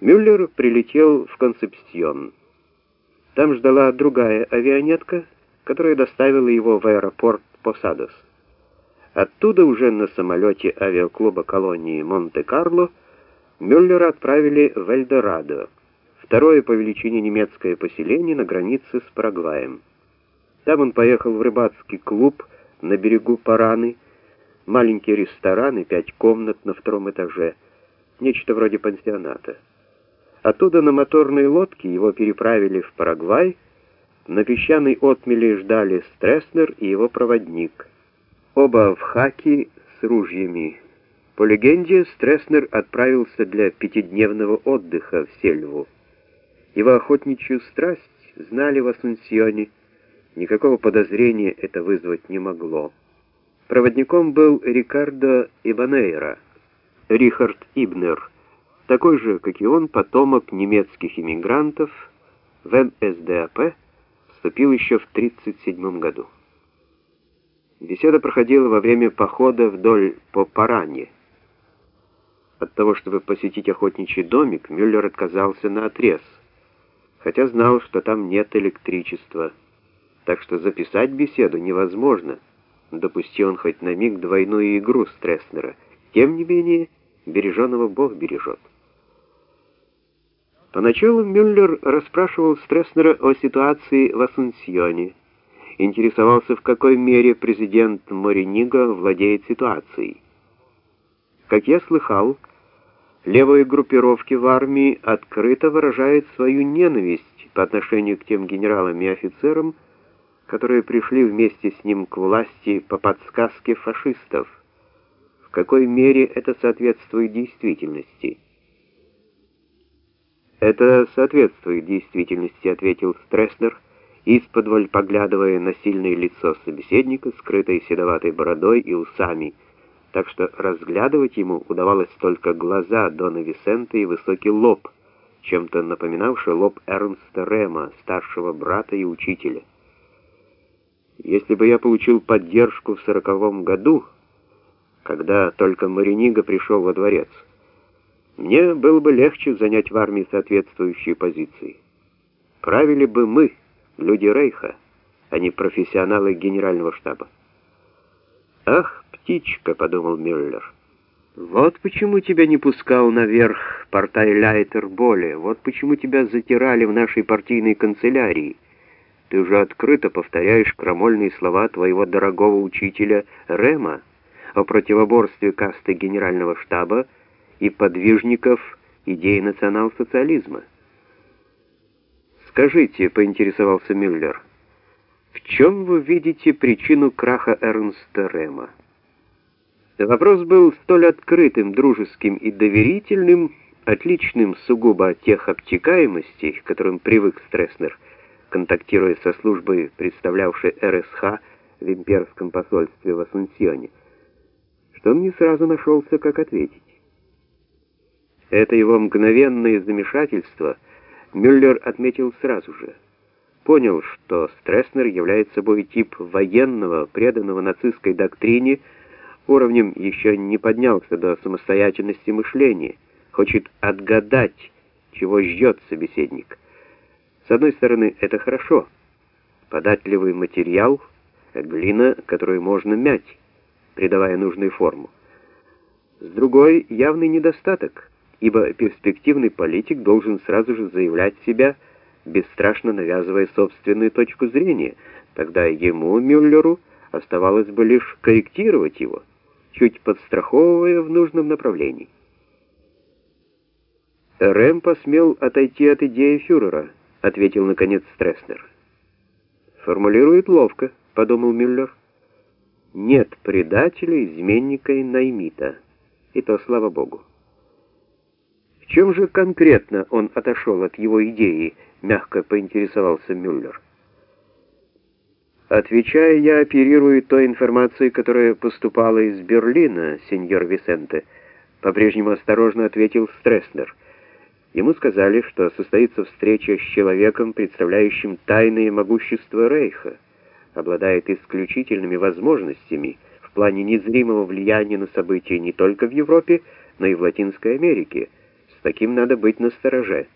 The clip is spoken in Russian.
Мюллер прилетел в Концепсьон. Там ждала другая авианетка, которая доставила его в аэропорт Посадос. Оттуда уже на самолете авиаклуба колонии Монте-Карло Мюллера отправили в Эльдорадо, второе по величине немецкое поселение на границе с Парагваем. Там он поехал в рыбацкий клуб на берегу Параны, маленький ресторан и пять комнат на втором этаже, нечто вроде пансионата. Оттуда на моторной лодке его переправили в Парагвай. На песчаной отмели ждали Стресснер и его проводник. Оба в хаки с ружьями. По легенде, Стресснер отправился для пятидневного отдыха в Сельву. Его охотничью страсть знали в Асунсьоне. Никакого подозрения это вызвать не могло. Проводником был Рикардо Ибанейра, Рихард Ибнер, такой же, как и он, потомок немецких иммигрантов, в НСДАП вступил еще в 1937 году. Беседа проходила во время похода вдоль по Паране. От того, чтобы посетить охотничий домик, Мюллер отказался на отрез, хотя знал, что там нет электричества, так что записать беседу невозможно, допусти он хоть на миг двойную игру Стресснера. Тем не менее, береженого Бог бережет. Поначалу Мюллер расспрашивал Стресснера о ситуации в Асунсьоне, интересовался, в какой мере президент Мориниго владеет ситуацией. Как я слыхал, левые группировки в армии открыто выражают свою ненависть по отношению к тем генералам и офицерам, которые пришли вместе с ним к власти по подсказке фашистов. В какой мере это соответствует действительности? Это соответствует действительности, ответил Стресснер, исподволь поглядывая на сильное лицо собеседника, скрытое седоватой бородой и усами, так что разглядывать ему удавалось только глаза Дона Висента и высокий лоб, чем-то напоминавший лоб Эрнста Рема, старшего брата и учителя. Если бы я получил поддержку в сороковом году, когда только Маринига пришел во дворец, мне было бы легче занять в армии соответствующие позиции. Правили бы мы, люди Рейха, а не профессионалы генерального штаба. «Ах, птичка», — подумал Мюллер, — «вот почему тебя не пускал наверх портай Лайтер Боли, вот почему тебя затирали в нашей партийной канцелярии. Ты уже открыто повторяешь крамольные слова твоего дорогого учителя Рема о противоборстве касты генерального штаба и подвижников идеи национал-социализма. «Скажите», — поинтересовался Мюллер, — «в чем вы видите причину краха Эрнста Рема?» Вопрос был столь открытым, дружеским и доверительным, отличным сугубо от тех обтекаемостей, к которым привык Стресснер, контактируя со службой, представлявшей РСХ в имперском посольстве в Асунсьоне, что он не сразу нашелся, как ответить. Это его мгновенное замешательство Мюллер отметил сразу же. Понял, что Стресснер является собой тип военного, преданного нацистской доктрине, уровнем еще не поднялся до самостоятельности мышления, хочет отгадать, чего ждет собеседник. С одной стороны, это хорошо. Податливый материал — глина, которую можно мять, придавая нужную форму. С другой — явный недостаток — ибо перспективный политик должен сразу же заявлять себя, бесстрашно навязывая собственную точку зрения. Тогда ему, Мюллеру, оставалось бы лишь корректировать его, чуть подстраховывая в нужном направлении. Рэм посмел отойти от идеи фюрера, ответил наконец Стресснер. Формулирует ловко, подумал Мюллер. Нет предателя, изменника и наймита. И то слава богу. Чем же конкретно он отошел от его идеи, мягко поинтересовался Мюллер. Отвечая, я оперирую той информацией, которая поступала из Берлина, сеньор Висенте, по-прежнему осторожно ответил Стресснер. Ему сказали, что состоится встреча с человеком, представляющим тайное могущество Рейха, обладает исключительными возможностями в плане незримого влияния на события не только в Европе, но и в Латинской Америке, таким надо быть настороже.